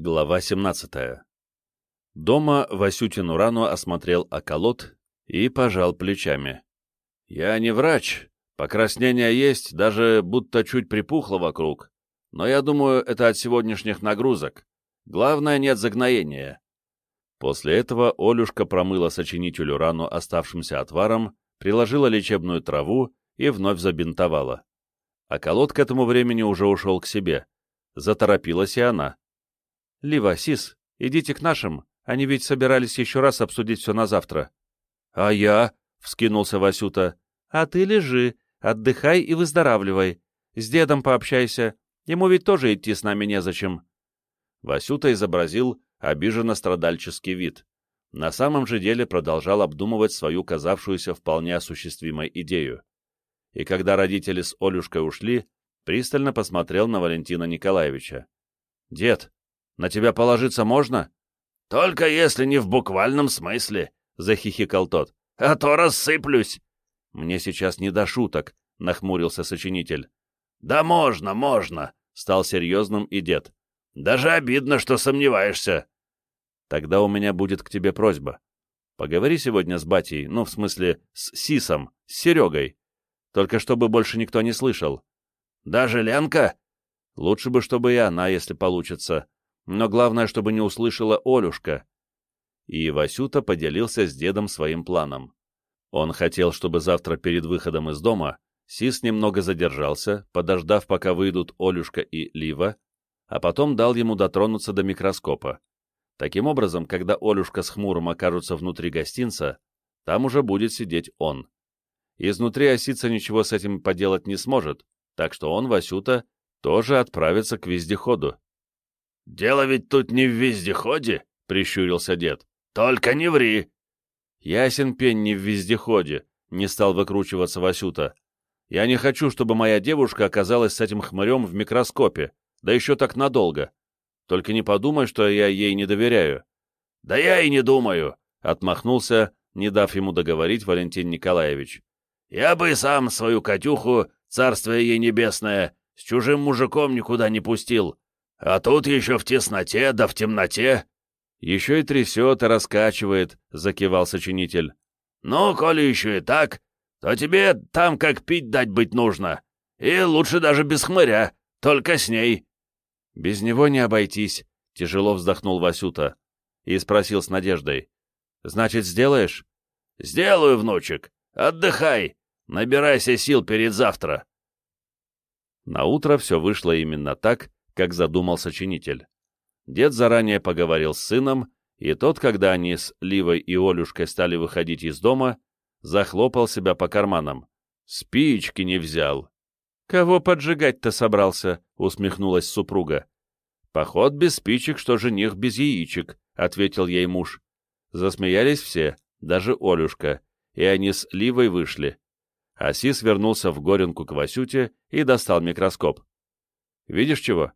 Глава 17. Дома Васютин Урану осмотрел околот и пожал плечами. «Я не врач. Покраснение есть, даже будто чуть припухло вокруг. Но я думаю, это от сегодняшних нагрузок. Главное, нет загноения». После этого Олюшка промыла сочинителю рану оставшимся отваром, приложила лечебную траву и вновь забинтовала. Околот к этому времени уже ушел к себе. Заторопилась и она. «Лива, Сис, идите к нашим, они ведь собирались еще раз обсудить все на завтра». «А я?» — вскинулся Васюта. «А ты лежи, отдыхай и выздоравливай. С дедом пообщайся, ему ведь тоже идти с нами незачем». Васюта изобразил обиженно-страдальческий вид. На самом же деле продолжал обдумывать свою казавшуюся вполне осуществимой идею. И когда родители с Олюшкой ушли, пристально посмотрел на Валентина Николаевича. «Дед, на тебя положиться можно?» «Только если не в буквальном смысле», — захихикал тот. «А то рассыплюсь». «Мне сейчас не до шуток», — нахмурился сочинитель. «Да можно, можно», — стал серьезным и дед. «Даже обидно, что сомневаешься». «Тогда у меня будет к тебе просьба. Поговори сегодня с батей, ну, в смысле, с Сисом, с Серегой. Только чтобы больше никто не слышал». «Даже Ленка?» «Лучше бы, чтобы и она, если получится но главное, чтобы не услышала Олюшка. И Васюта поделился с дедом своим планом. Он хотел, чтобы завтра перед выходом из дома Сис немного задержался, подождав, пока выйдут Олюшка и Лива, а потом дал ему дотронуться до микроскопа. Таким образом, когда Олюшка с Хмуром окажутся внутри гостинца, там уже будет сидеть он. Изнутри осица ничего с этим поделать не сможет, так что он, Васюта, тоже отправится к вездеходу. «Дело ведь тут не в вездеходе», — прищурился дед. «Только не ври». «Ясен пень не в вездеходе», — не стал выкручиваться Васюта. «Я не хочу, чтобы моя девушка оказалась с этим хмырем в микроскопе, да еще так надолго. Только не подумай, что я ей не доверяю». «Да я и не думаю», — отмахнулся, не дав ему договорить Валентин Николаевич. «Я бы сам свою Катюху, царствие ей небесное, с чужим мужиком никуда не пустил. А тут еще в тесноте, да в темноте. Еще и трясет, и раскачивает, — закивал сочинитель. Ну, коли еще и так, то тебе там как пить дать быть нужно. И лучше даже без хмыря, только с ней. Без него не обойтись, — тяжело вздохнул Васюта и спросил с надеждой. Значит, сделаешь? Сделаю, внучек. Отдыхай. Набирайся сил перед завтра. На утро все вышло именно так, как задумал сочинитель. Дед заранее поговорил с сыном, и тот, когда они с Ливой и Олюшкой стали выходить из дома, захлопал себя по карманам. Спички не взял. «Кого поджигать-то собрался?» — усмехнулась супруга. «Поход без спичек, что жених без яичек», — ответил ей муж. Засмеялись все, даже Олюшка, и они с Ливой вышли. Асис вернулся в Горенку к Васюте и достал микроскоп. «Видишь чего?»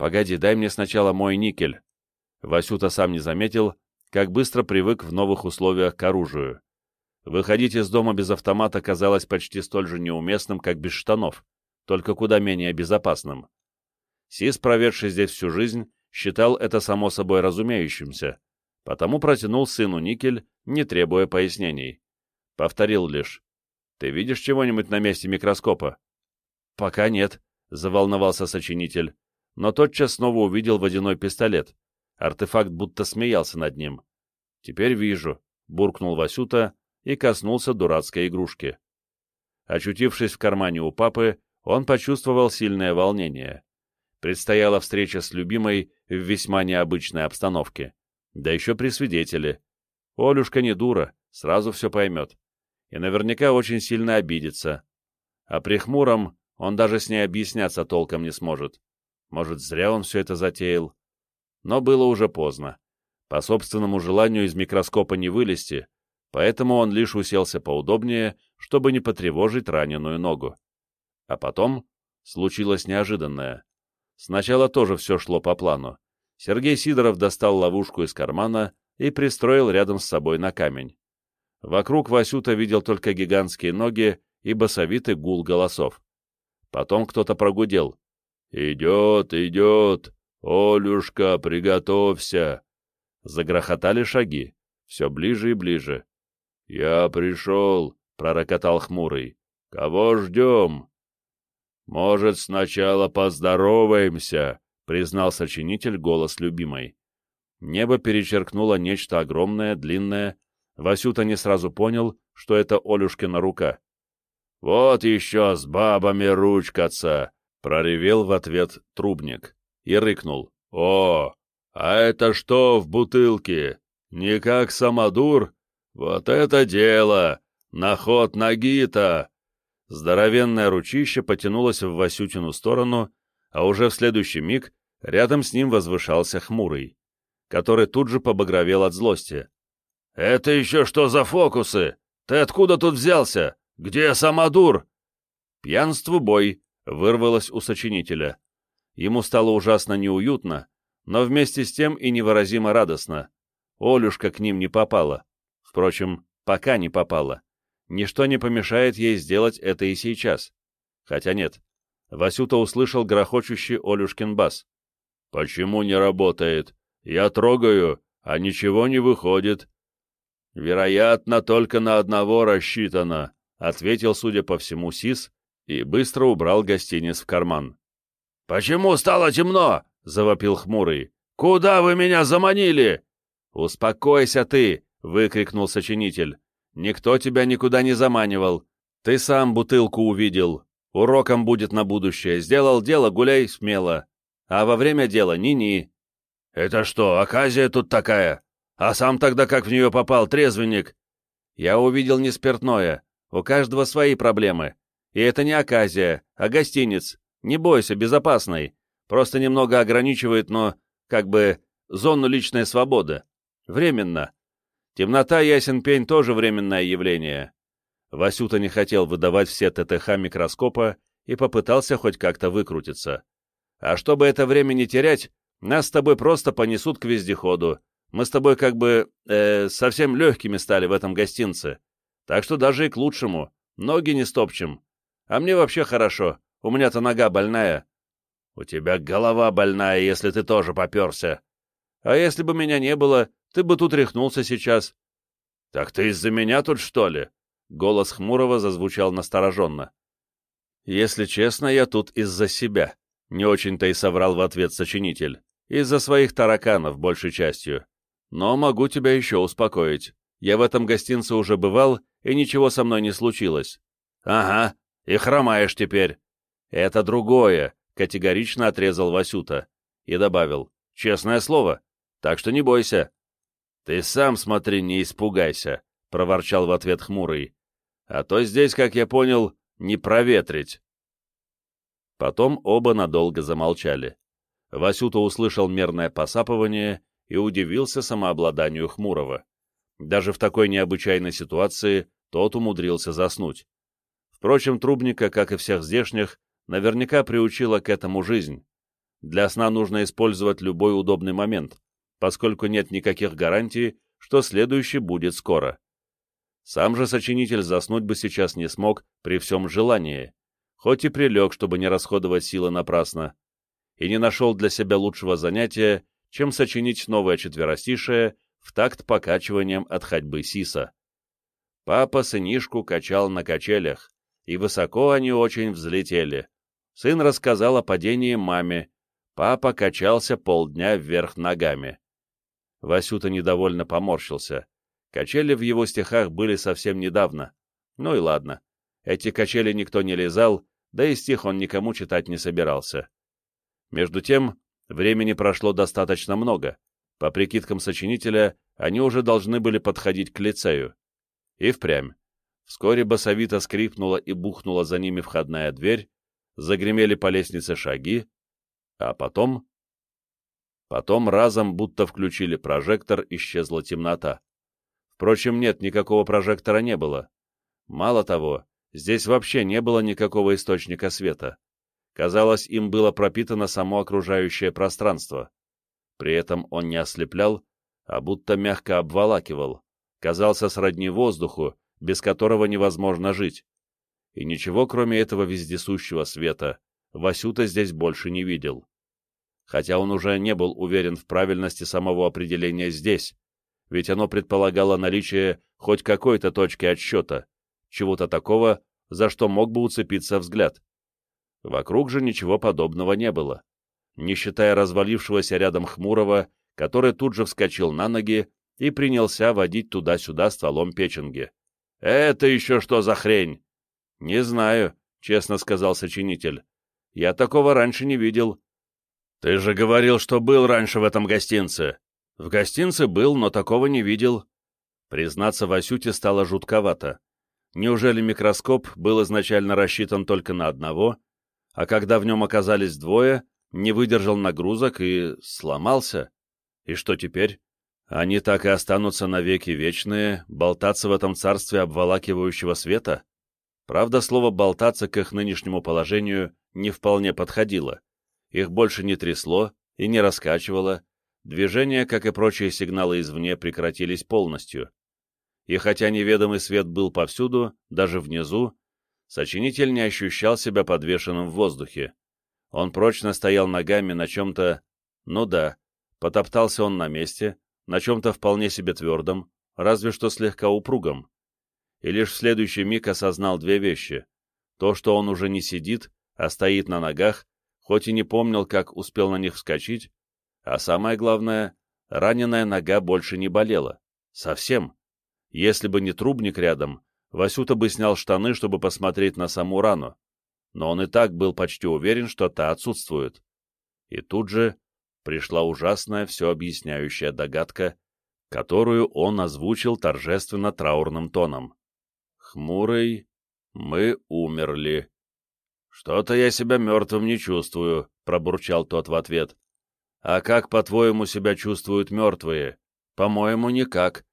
«Погоди, дай мне сначала мой никель». Васюта сам не заметил, как быстро привык в новых условиях к оружию. Выходить из дома без автомата казалось почти столь же неуместным, как без штанов, только куда менее безопасным. Сис, проведший здесь всю жизнь, считал это само собой разумеющимся, потому протянул сыну никель, не требуя пояснений. Повторил лишь. «Ты видишь чего-нибудь на месте микроскопа?» «Пока нет», — заволновался сочинитель но тотчас снова увидел водяной пистолет. Артефакт будто смеялся над ним. «Теперь вижу», — буркнул Васюта и коснулся дурацкой игрушки. Очутившись в кармане у папы, он почувствовал сильное волнение. Предстояла встреча с любимой в весьма необычной обстановке. Да еще при свидетеле. Олюшка не дура, сразу все поймет. И наверняка очень сильно обидится. А при хмуром он даже с ней объясняться толком не сможет. Может, зря он все это затеял. Но было уже поздно. По собственному желанию из микроскопа не вылезти, поэтому он лишь уселся поудобнее, чтобы не потревожить раненую ногу. А потом случилось неожиданное. Сначала тоже все шло по плану. Сергей Сидоров достал ловушку из кармана и пристроил рядом с собой на камень. Вокруг Васюта видел только гигантские ноги и басовитый гул голосов. Потом кто-то прогудел. «Идет, идет! «Олюшка, приготовься!» Загрохотали шаги, все ближе и ближе. «Я пришел», — пророкотал хмурый. «Кого ждем?» «Может, сначала поздороваемся», — признал сочинитель голос любимой. Небо перечеркнуло нечто огромное, длинное. Васюта не сразу понял, что это Олюшкина рука. «Вот еще с бабами ручкаться!» — проревел в ответ трубник и рыкнул. «О, а это что в бутылке? Не как самодур? Вот это дело! На ход ноги-то!» Здоровенное ручище потянулось в Васютину сторону, а уже в следующий миг рядом с ним возвышался хмурый, который тут же побагровел от злости. «Это еще что за фокусы? Ты откуда тут взялся? Где самодур?» «Пьянству бой!» — вырвалось у сочинителя. Ему стало ужасно неуютно, но вместе с тем и невыразимо радостно. Олюшка к ним не попала. Впрочем, пока не попала. Ничто не помешает ей сделать это и сейчас. Хотя нет. Васюта услышал грохочущий Олюшкин бас. «Почему не работает? Я трогаю, а ничего не выходит». «Вероятно, только на одного рассчитано», — ответил, судя по всему, Сис и быстро убрал гостиниц в карман. «Почему стало темно?» — завопил хмурый. «Куда вы меня заманили?» «Успокойся ты!» — выкрикнул сочинитель. «Никто тебя никуда не заманивал. Ты сам бутылку увидел. Уроком будет на будущее. Сделал дело, гуляй смело. А во время дела ни-ни». «Это что, оказия тут такая? А сам тогда как в нее попал, трезвенник?» «Я увидел не спиртное. У каждого свои проблемы. И это не оказия, а гостиниц. Не бойся, безопасный. Просто немного ограничивает, но, как бы, зону личной свободы. Временно. Темнота, ясен пень, тоже временное явление. Васюта не хотел выдавать все ТТХ микроскопа и попытался хоть как-то выкрутиться. А чтобы это время не терять, нас с тобой просто понесут к вездеходу. Мы с тобой как бы э, совсем легкими стали в этом гостинце. Так что даже и к лучшему. Ноги не стопчем. А мне вообще хорошо. У меня-то нога больная. У тебя голова больная, если ты тоже поперся. А если бы меня не было, ты бы тут рехнулся сейчас. Так ты из-за меня тут, что ли? Голос Хмурого зазвучал настороженно. Если честно, я тут из-за себя. Не очень-то и соврал в ответ сочинитель. Из-за своих тараканов, большей частью. Но могу тебя еще успокоить. Я в этом гостинце уже бывал, и ничего со мной не случилось. Ага, и хромаешь теперь. Это другое, категорично отрезал Васюта. И добавил, честное слово, так что не бойся. Ты сам смотри, не испугайся, проворчал в ответ хмурый. А то здесь, как я понял, не проветрить. Потом оба надолго замолчали. Васюта услышал мерное посапывание и удивился самообладанию Хмурого. Даже в такой необычайной ситуации тот умудрился заснуть. Впрочем, Трубника, как и всех здешних, наверняка приучила к этому жизнь. Для сна нужно использовать любой удобный момент, поскольку нет никаких гарантий, что следующий будет скоро. Сам же сочинитель заснуть бы сейчас не смог при всем желании, хоть и прилег, чтобы не расходовать силы напрасно, и не нашел для себя лучшего занятия, чем сочинить новое четверостишее в такт покачиванием от ходьбы Сиса. Папа сынишку качал на качелях, и высоко они очень взлетели. Сын рассказал о падении маме. Папа качался полдня вверх ногами. Васюта недовольно поморщился. Качели в его стихах были совсем недавно. Ну и ладно. Эти качели никто не лизал, да и стих он никому читать не собирался. Между тем, времени прошло достаточно много. По прикидкам сочинителя, они уже должны были подходить к лицею. И впрямь. Вскоре басовито скрипнула и бухнула за ними входная дверь, загремели по лестнице шаги, а потом... Потом разом, будто включили прожектор, исчезла темнота. Впрочем, нет, никакого прожектора не было. Мало того, здесь вообще не было никакого источника света. Казалось, им было пропитано само окружающее пространство. При этом он не ослеплял, а будто мягко обволакивал, казался сродни воздуху, без которого невозможно жить. И ничего, кроме этого вездесущего света, Васюта здесь больше не видел. хотя он уже не был уверен в правильности самого определения здесь, ведь оно предполагало наличие хоть какой-то точки отсчета, чего-то такого, за что мог бы уцепиться взгляд. Вокруг же ничего подобного не было, не считая развалившегося рядом Хмурого, который тут же вскочил на ноги и принялся водить туда-сюда стволом печенги. «Это еще что за хрень?» «Не знаю», — честно сказал сочинитель. «Я такого раньше не видел». «Ты же говорил, что был раньше в этом гостинце». «В гостинце был, но такого не видел». Признаться, Васюте стало жутковато. Неужели микроскоп был изначально рассчитан только на одного, а когда в нем оказались двое, не выдержал нагрузок и сломался? И что теперь? Они так и останутся навеки вечные, болтаться в этом царстве обволакивающего света? Правда, слово «болтаться» к их нынешнему положению не вполне подходило. Их больше не трясло и не раскачивало, движения, как и прочие сигналы извне, прекратились полностью. И хотя неведомый свет был повсюду, даже внизу, сочинитель не ощущал себя подвешенным в воздухе. Он прочно стоял ногами на чем-то, ну да, потоптался он на месте, на чем-то вполне себе твердом, разве что слегка упругом. И лишь в следующий миг осознал две вещи. То, что он уже не сидит, а стоит на ногах, хоть и не помнил, как успел на них вскочить, а самое главное, раненая нога больше не болела. Совсем. Если бы не трубник рядом, Васюта бы снял штаны, чтобы посмотреть на саму рану. Но он и так был почти уверен, что та отсутствует. И тут же пришла ужасная все объясняющая догадка, которую он озвучил торжественно траурным тоном. «Хмурый, мы умерли». «Что-то я себя мертвым не чувствую», — пробурчал тот в ответ. «А как, по-твоему, себя чувствуют мертвые? По-моему, никак.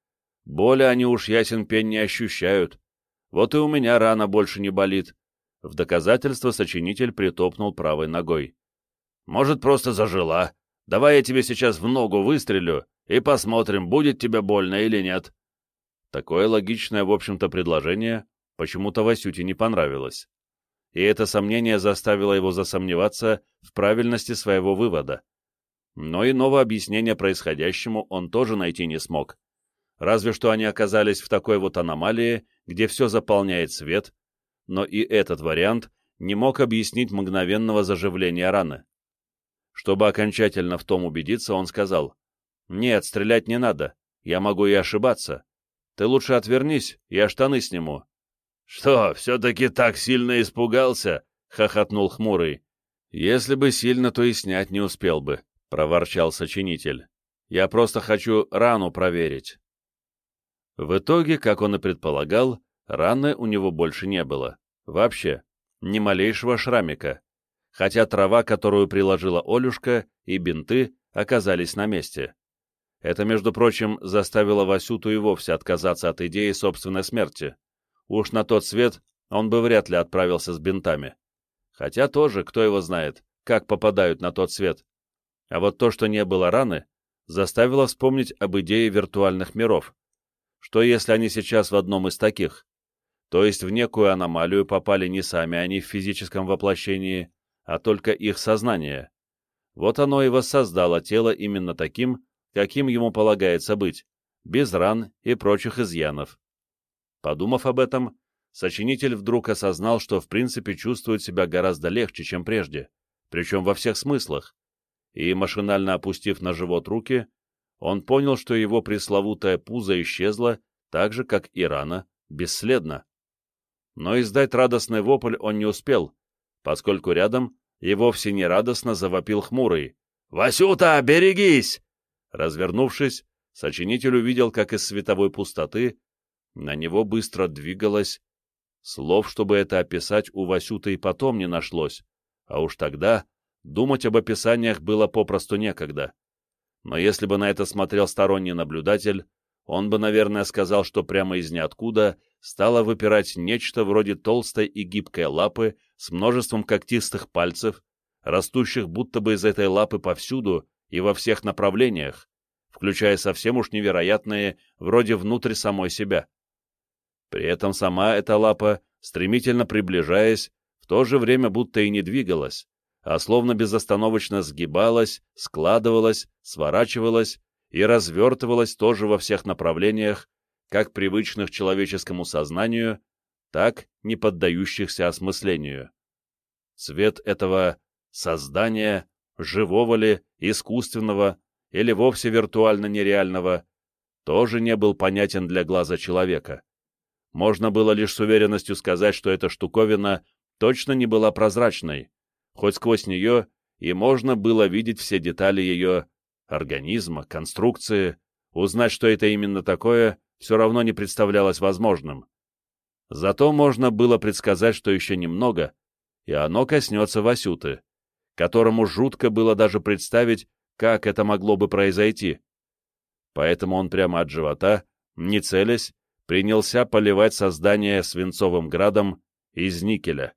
Боли они уж ясен пень не ощущают. Вот и у меня рана больше не болит». В доказательство сочинитель притопнул правой ногой. «Может, просто зажила?» Давай я тебе сейчас в ногу выстрелю, и посмотрим, будет тебе больно или нет». Такое логичное, в общем-то, предложение почему-то Васюте не понравилось. И это сомнение заставило его засомневаться в правильности своего вывода. Но иного объяснения происходящему он тоже найти не смог. Разве что они оказались в такой вот аномалии, где все заполняет свет, но и этот вариант не мог объяснить мгновенного заживления раны. Чтобы окончательно в том убедиться, он сказал, «Нет, стрелять не надо, я могу и ошибаться. Ты лучше отвернись, я штаны сниму». «Что, все-таки так сильно испугался?» — хохотнул Хмурый. «Если бы сильно, то и снять не успел бы», — проворчал сочинитель. «Я просто хочу рану проверить». В итоге, как он и предполагал, раны у него больше не было. Вообще, ни малейшего шрамика хотя трава, которую приложила Олюшка, и бинты оказались на месте. Это, между прочим, заставило Васюту и вовсе отказаться от идеи собственной смерти. Уж на тот свет он бы вряд ли отправился с бинтами. Хотя тоже, кто его знает, как попадают на тот свет. А вот то, что не было раны, заставило вспомнить об идее виртуальных миров. Что если они сейчас в одном из таких? То есть в некую аномалию попали не сами они в физическом воплощении, а только их сознание. Вот оно и воссоздало тело именно таким, каким ему полагается быть, без ран и прочих изъянов. Подумав об этом, сочинитель вдруг осознал, что в принципе чувствует себя гораздо легче, чем прежде, причем во всех смыслах, и, машинально опустив на живот руки, он понял, что его пресловутая пузо исчезла так же, как и рана, бесследно. Но издать радостный вопль он не успел, поскольку рядом и вовсе не радостно завопил хмурый. «Васюта, берегись!» Развернувшись, сочинитель увидел, как из световой пустоты на него быстро двигалось. Слов, чтобы это описать, у Васюта и потом не нашлось, а уж тогда думать об описаниях было попросту некогда. Но если бы на это смотрел сторонний наблюдатель, он бы, наверное, сказал, что прямо из ниоткуда стало выпирать нечто вроде толстой и гибкой лапы с множеством когтистых пальцев, растущих будто бы из этой лапы повсюду и во всех направлениях, включая совсем уж невероятные, вроде внутрь самой себя. При этом сама эта лапа, стремительно приближаясь, в то же время будто и не двигалась, а словно безостановочно сгибалась, складывалась, сворачивалась и развертывалась тоже во всех направлениях, как привычных человеческому сознанию, так не поддающихся осмыслению. Цвет этого создания, живого ли, искусственного или вовсе виртуально нереального, тоже не был понятен для глаза человека. Можно было лишь с уверенностью сказать, что эта штуковина точно не была прозрачной, хоть сквозь нее и можно было видеть все детали ее организма, конструкции, узнать, что это именно такое, все равно не представлялось возможным. Зато можно было предсказать, что еще немного, и оно коснется Васюты, которому жутко было даже представить, как это могло бы произойти. Поэтому он прямо от живота, не целясь, принялся поливать создание свинцовым градом из никеля.